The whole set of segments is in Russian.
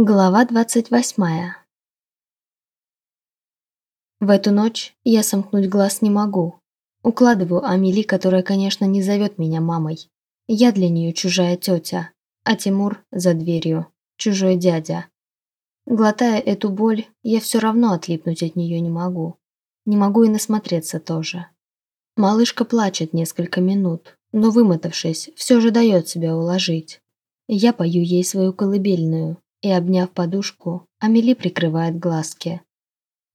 Глава двадцать восьмая. В эту ночь я сомкнуть глаз не могу. Укладываю Амели, которая, конечно, не зовет меня мамой. Я для нее чужая тетя, а Тимур за дверью, чужой дядя. Глотая эту боль, я все равно отлипнуть от нее не могу. Не могу и насмотреться тоже. Малышка плачет несколько минут, но вымотавшись, все же дает себя уложить. Я пою ей свою колыбельную, и, обняв подушку, Амели прикрывает глазки.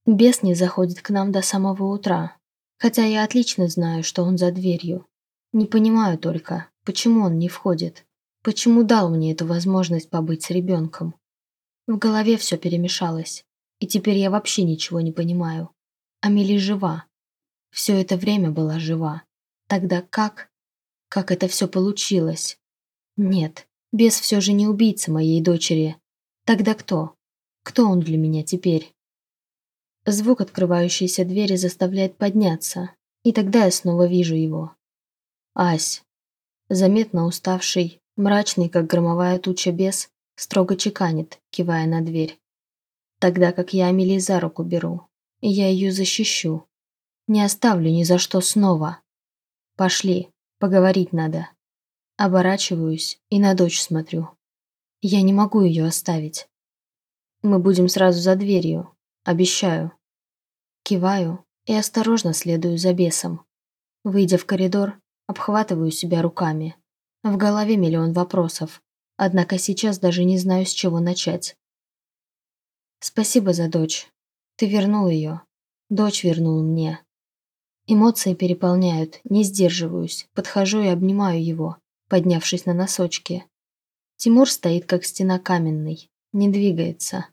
Бес не заходит к нам до самого утра, хотя я отлично знаю, что он за дверью. Не понимаю только, почему он не входит, почему дал мне эту возможность побыть с ребенком. В голове все перемешалось, и теперь я вообще ничего не понимаю. Амели жива. Все это время была жива. Тогда как? Как это все получилось? Нет, бес все же не убийца моей дочери, Тогда кто? Кто он для меня теперь? Звук открывающейся двери заставляет подняться, и тогда я снова вижу его. Ась. Заметно уставший, мрачный, как громовая туча бес, строго чеканит, кивая на дверь. Тогда как я Амелии за руку беру, и я ее защищу. Не оставлю ни за что снова. Пошли, поговорить надо. Оборачиваюсь и на дочь смотрю. Я не могу ее оставить. Мы будем сразу за дверью. Обещаю. Киваю и осторожно следую за бесом. Выйдя в коридор, обхватываю себя руками. В голове миллион вопросов, однако сейчас даже не знаю, с чего начать. Спасибо за дочь. Ты вернул ее. Дочь вернул мне. Эмоции переполняют, не сдерживаюсь, подхожу и обнимаю его, поднявшись на носочки. Тимур стоит, как стена каменный, не двигается.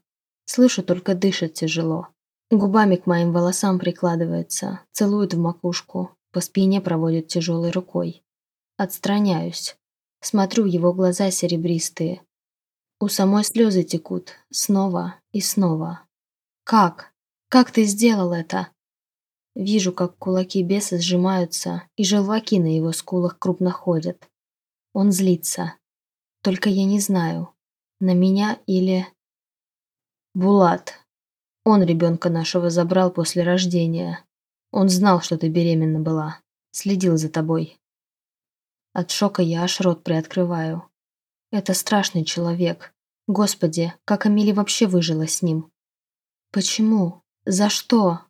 Слышу, только дышит тяжело. Губами к моим волосам прикладывается, целует в макушку, по спине проводит тяжелой рукой. Отстраняюсь. Смотрю его глаза серебристые. У самой слезы текут, снова и снова. «Как? Как ты сделал это?» Вижу, как кулаки беса сжимаются, и желваки на его скулах крупно ходят. Он злится, только я не знаю, на меня или... Булат. Он ребенка нашего забрал после рождения. Он знал, что ты беременна была. Следил за тобой. От шока я аж рот приоткрываю. Это страшный человек. Господи, как Амели вообще выжила с ним? Почему? За что?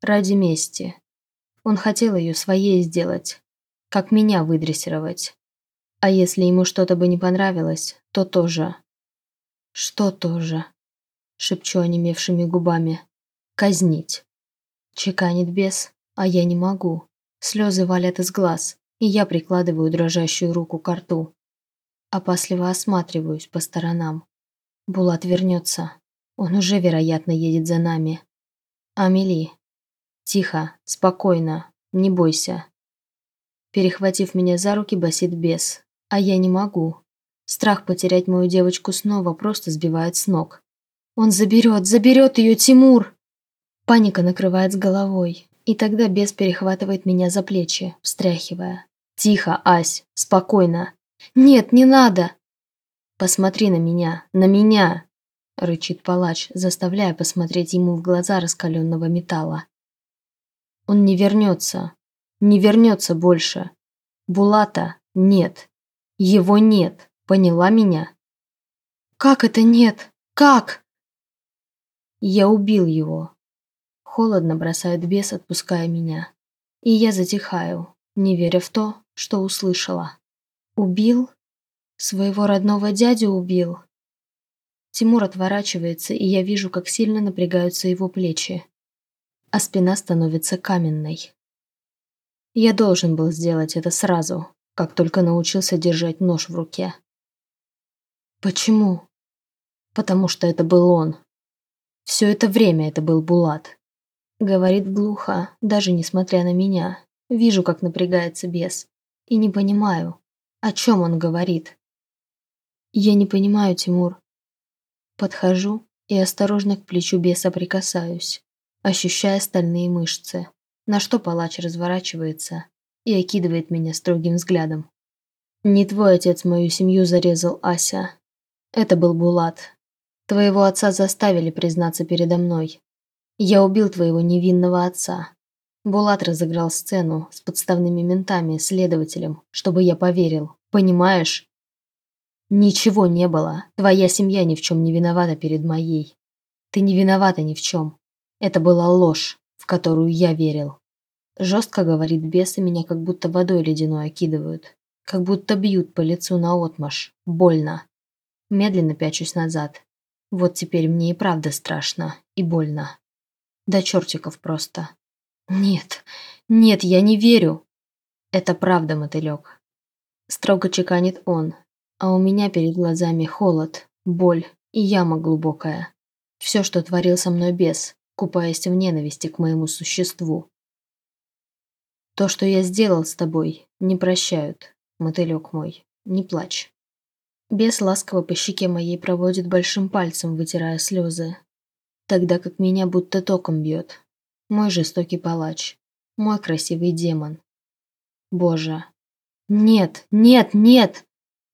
Ради мести. Он хотел ее своей сделать. Как меня выдрессировать. А если ему что-то бы не понравилось, то тоже. Что тоже? Шепчу онемевшими губами. Казнить. Чеканит бес, а я не могу. Слезы валят из глаз, и я прикладываю дрожащую руку к рту. Опасливо осматриваюсь по сторонам. Булат вернется. Он уже, вероятно, едет за нами. Амели. Тихо, спокойно, не бойся. Перехватив меня за руки, басит бес, а я не могу. Страх потерять мою девочку снова просто сбивает с ног. Он заберет, заберет ее, Тимур! Паника накрывает с головой, и тогда бес перехватывает меня за плечи, встряхивая. «Тихо, Ась, спокойно!» «Нет, не надо!» «Посмотри на меня, на меня!» рычит палач, заставляя посмотреть ему в глаза раскаленного металла. «Он не вернется, не вернется больше. Булата нет, его нет, поняла меня? Как это нет? Как? Я убил его. Холодно бросает бес, отпуская меня. И я затихаю, не веря в то, что услышала. Убил? Своего родного дядю убил? Тимур отворачивается, и я вижу, как сильно напрягаются его плечи. А спина становится каменной. Я должен был сделать это сразу как только научился держать нож в руке. Почему? Потому что это был он. Все это время это был Булат. Говорит глухо, даже несмотря на меня. Вижу, как напрягается бес. И не понимаю, о чем он говорит. Я не понимаю, Тимур. Подхожу и осторожно к плечу беса прикасаюсь, ощущая стальные мышцы, на что палач разворачивается и окидывает меня строгим взглядом. «Не твой отец мою семью зарезал, Ася. Это был Булат. Твоего отца заставили признаться передо мной. Я убил твоего невинного отца. Булат разыграл сцену с подставными ментами, следователем, чтобы я поверил. Понимаешь? Ничего не было. Твоя семья ни в чем не виновата перед моей. Ты не виновата ни в чем. Это была ложь, в которую я верил. Жестко говорит бес, и меня как будто водой ледяной окидывают. Как будто бьют по лицу наотмашь. Больно. Медленно пячусь назад. Вот теперь мне и правда страшно. И больно. До чертиков просто. Нет, нет, я не верю. Это правда, мотылек. Строго чеканит он, а у меня перед глазами холод, боль и яма глубокая. Все, что творил со мной бес, купаясь в ненависти к моему существу. То, что я сделал с тобой, не прощают, мотылек мой, не плачь. Бес ласково по щеке моей проводит большим пальцем, вытирая слезы, тогда как меня будто током бьет. Мой жестокий палач, мой красивый демон. Боже. Нет, нет, нет!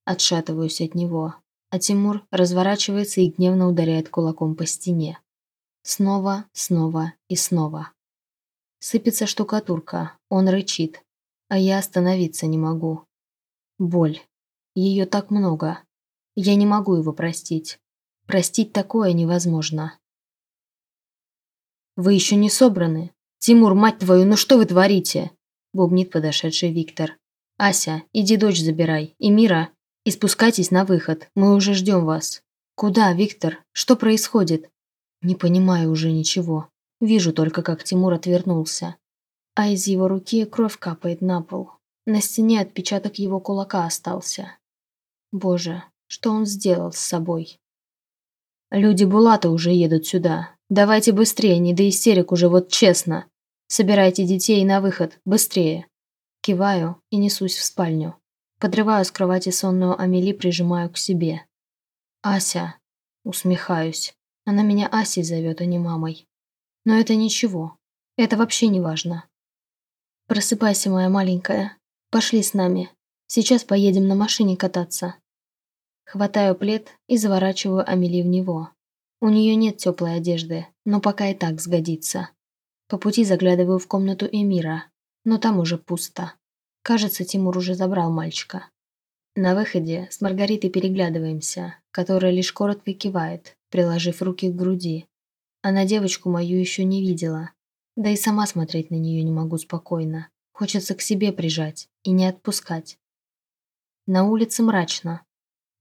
Отшатываюсь от него, а Тимур разворачивается и гневно ударяет кулаком по стене. Снова, снова и снова. Сыпется штукатурка, он рычит, а я остановиться не могу. Боль. Ее так много. Я не могу его простить. Простить такое невозможно. «Вы еще не собраны? Тимур, мать твою, ну что вы творите?» Бубнит подошедший Виктор. «Ася, иди дочь забирай. И Мира, и спускайтесь на выход. Мы уже ждем вас». «Куда, Виктор? Что происходит?» «Не понимаю уже ничего. Вижу только, как Тимур отвернулся. А из его руки кровь капает на пол. На стене отпечаток его кулака остался. Боже, что он сделал с собой? Люди Булата уже едут сюда. Давайте быстрее, не до истерик уже, вот честно. Собирайте детей на выход, быстрее. Киваю и несусь в спальню. Подрываю с кровати сонную Амели, прижимаю к себе. «Ася!» Усмехаюсь. Она меня Асей зовет, а не мамой. Но это ничего. Это вообще не важно. Просыпайся, моя маленькая. Пошли с нами. Сейчас поедем на машине кататься. Хватаю плед и заворачиваю Амели в него. У нее нет теплой одежды, но пока и так сгодится. По пути заглядываю в комнату Эмира, но там уже пусто. Кажется, Тимур уже забрал мальчика. На выходе с Маргаритой переглядываемся, которая лишь коротко кивает, приложив руки к груди. Она девочку мою еще не видела. Да и сама смотреть на нее не могу спокойно. Хочется к себе прижать и не отпускать. На улице мрачно,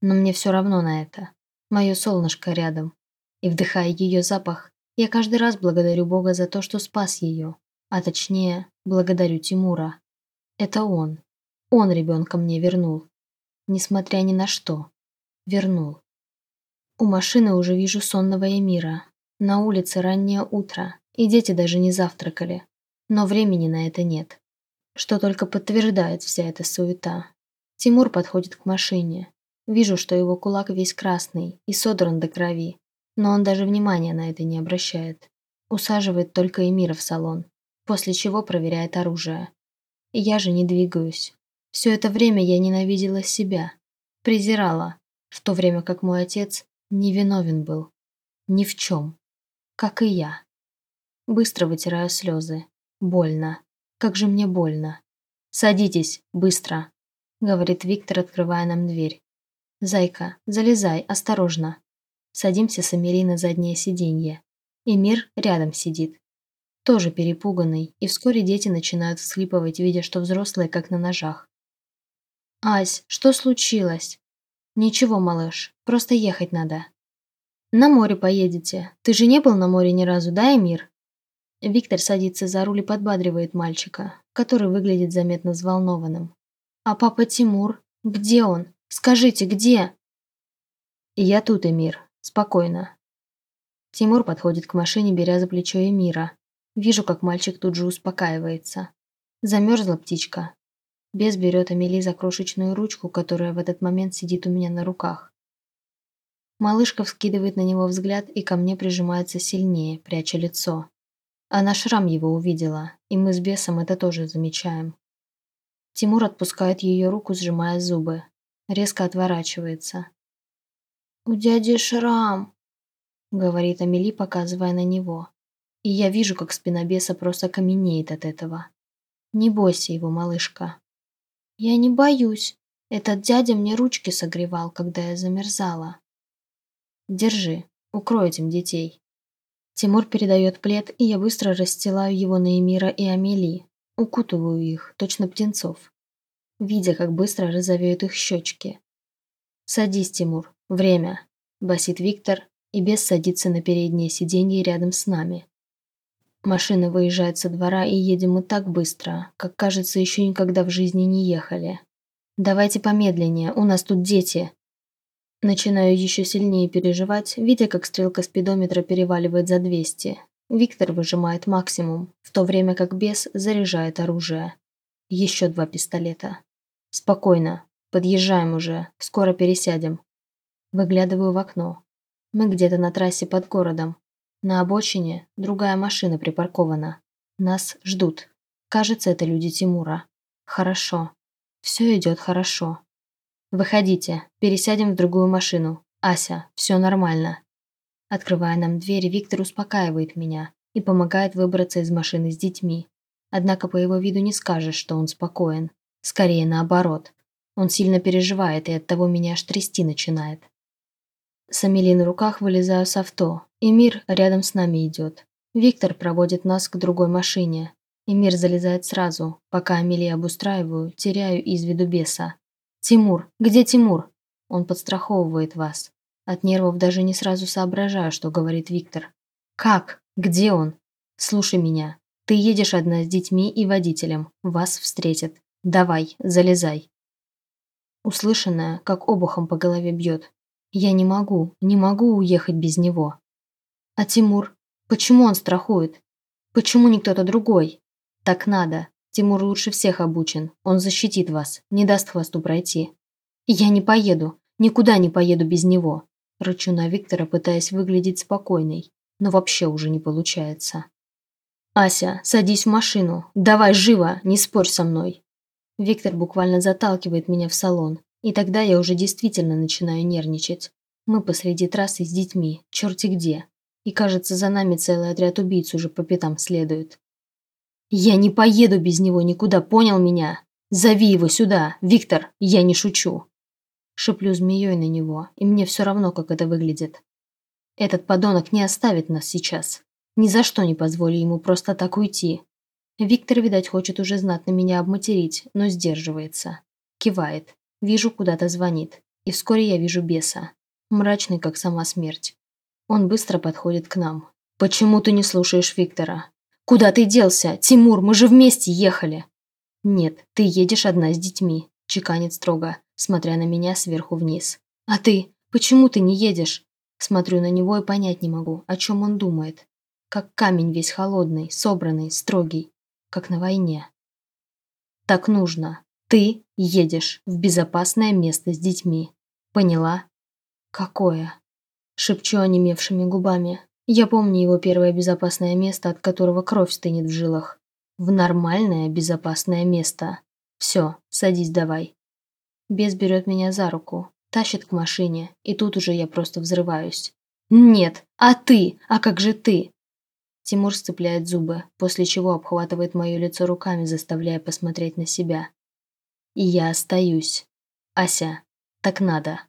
но мне все равно на это. Мое солнышко рядом. И вдыхая ее запах, я каждый раз благодарю Бога за то, что спас ее. А точнее, благодарю Тимура. Это он. Он ребенка мне вернул. Несмотря ни на что. Вернул. У машины уже вижу сонного Эмира, на улице раннее утро, и дети даже не завтракали. Но времени на это нет. Что только подтверждает вся эта суета. Тимур подходит к машине. Вижу, что его кулак весь красный и содран до крови. Но он даже внимания на это не обращает. Усаживает только Эмира в салон, после чего проверяет оружие. Я же не двигаюсь. Все это время я ненавидела себя. Презирала, в то время как мой отец невиновен был. Ни в чем как и я. Быстро вытираю слезы. Больно. Как же мне больно. «Садитесь, быстро», — говорит Виктор, открывая нам дверь. «Зайка, залезай, осторожно». Садимся с Амири на заднее сиденье. Эмир рядом сидит. Тоже перепуганный, и вскоре дети начинают всхлипывать, видя, что взрослые как на ножах. «Ась, что случилось?» «Ничего, малыш, просто ехать надо», «На море поедете. Ты же не был на море ни разу, да, Эмир?» Виктор садится за руль и подбадривает мальчика, который выглядит заметно взволнованным. «А папа Тимур? Где он? Скажите, где?» «Я тут, Эмир. Спокойно». Тимур подходит к машине, беря за плечо Эмира. Вижу, как мальчик тут же успокаивается. Замерзла птичка. Бес берет Амели за крошечную ручку, которая в этот момент сидит у меня на руках. Малышка вскидывает на него взгляд и ко мне прижимается сильнее, пряча лицо. Она шрам его увидела, и мы с бесом это тоже замечаем. Тимур отпускает ее руку, сжимая зубы. Резко отворачивается. «У дяди шрам!» говорит Амели, показывая на него. И я вижу, как спина беса просто каменеет от этого. Не бойся его, малышка. Я не боюсь. Этот дядя мне ручки согревал, когда я замерзала. Держи, укрой этим детей. Тимур передает плед, и я быстро расстилаю его на Эмира и Амели, укутываю их, точно птенцов, видя, как быстро розовеют их щечки. «Садись, Тимур, время», – басит Виктор, и бес садится на переднее сиденье рядом с нами. Машина выезжает со двора, и едем мы так быстро, как, кажется, еще никогда в жизни не ехали. «Давайте помедленнее, у нас тут дети», Начинаю еще сильнее переживать, видя, как стрелка спидометра переваливает за 200. Виктор выжимает максимум, в то время как бес заряжает оружие. Еще два пистолета. Спокойно. Подъезжаем уже. Скоро пересядем. Выглядываю в окно. Мы где-то на трассе под городом. На обочине другая машина припаркована. Нас ждут. Кажется, это люди Тимура. Хорошо. Все идет хорошо. «Выходите, пересядем в другую машину. Ася, все нормально». Открывая нам дверь, Виктор успокаивает меня и помогает выбраться из машины с детьми. Однако по его виду не скажешь, что он спокоен. Скорее наоборот. Он сильно переживает, и оттого меня аж трясти начинает. С Амели на руках вылезаю с авто, и Мир рядом с нами идет. Виктор проводит нас к другой машине. И Мир залезает сразу, пока Амели обустраиваю, теряю из виду беса. «Тимур! Где Тимур?» Он подстраховывает вас. От нервов даже не сразу соображаю, что говорит Виктор. «Как? Где он?» «Слушай меня. Ты едешь одна с детьми и водителем. Вас встретят. Давай, залезай». Услышанное, как обухом по голове бьет. Я не могу, не могу уехать без него. А Тимур? Почему он страхует? Почему не кто-то другой? Так надо. Тимур лучше всех обучен. Он защитит вас, не даст хвосту пройти. Я не поеду, никуда не поеду без него. Рычу на Виктора, пытаясь выглядеть спокойной, но вообще уже не получается. «Ася, садись в машину. Давай живо, не спорь со мной». Виктор буквально заталкивает меня в салон, и тогда я уже действительно начинаю нервничать. Мы посреди трассы с детьми, черти где. И кажется, за нами целый отряд убийц уже по пятам следует. «Я не поеду без него никуда, понял меня? Зови его сюда, Виктор, я не шучу!» Шиплю змеей на него, и мне все равно, как это выглядит. Этот подонок не оставит нас сейчас. Ни за что не позволю ему просто так уйти. Виктор, видать, хочет уже знатно меня обматерить, но сдерживается. Кивает. Вижу, куда-то звонит. И вскоре я вижу беса. Мрачный, как сама смерть. Он быстро подходит к нам. «Почему ты не слушаешь Виктора? «Куда ты делся? Тимур, мы же вместе ехали!» «Нет, ты едешь одна с детьми», – чеканит строго, смотря на меня сверху вниз. «А ты? Почему ты не едешь?» Смотрю на него и понять не могу, о чем он думает. Как камень весь холодный, собранный, строгий, как на войне. «Так нужно. Ты едешь в безопасное место с детьми. Поняла?» «Какое?» Шепчу онемевшими губами. Я помню его первое безопасное место, от которого кровь стынет в жилах. В нормальное безопасное место. Все, садись давай. Бес берет меня за руку, тащит к машине, и тут уже я просто взрываюсь. «Нет! А ты? А как же ты?» Тимур сцепляет зубы, после чего обхватывает мое лицо руками, заставляя посмотреть на себя. И я остаюсь. Ася, так надо.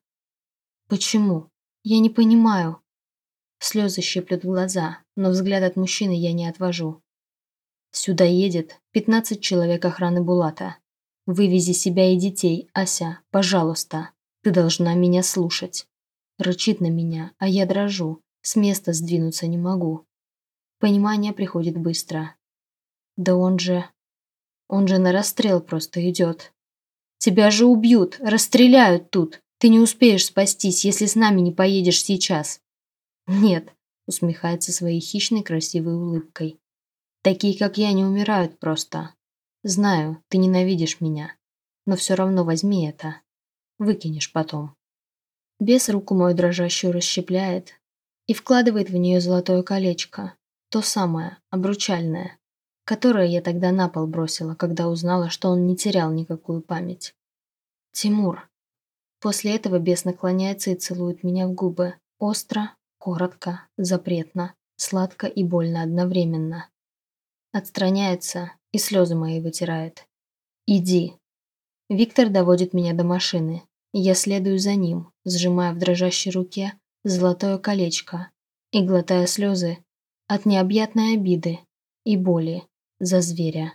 Почему? Я не понимаю. Слезы щиплют глаза, но взгляд от мужчины я не отвожу. Сюда едет 15 человек охраны Булата. Вывези себя и детей, Ася, пожалуйста. Ты должна меня слушать. Рычит на меня, а я дрожу. С места сдвинуться не могу. Понимание приходит быстро. Да он же... Он же на расстрел просто идет. Тебя же убьют, расстреляют тут. Ты не успеешь спастись, если с нами не поедешь сейчас. «Нет», — усмехается своей хищной красивой улыбкой. «Такие, как я, не умирают просто. Знаю, ты ненавидишь меня, но все равно возьми это. Выкинешь потом». Бес руку мою дрожащую расщепляет и вкладывает в нее золотое колечко, то самое, обручальное, которое я тогда на пол бросила, когда узнала, что он не терял никакую память. «Тимур». После этого бес наклоняется и целует меня в губы, остро, Коротко, запретно, сладко и больно одновременно. Отстраняется и слезы мои вытирает. «Иди». Виктор доводит меня до машины. Я следую за ним, сжимая в дрожащей руке золотое колечко и глотая слезы от необъятной обиды и боли за зверя.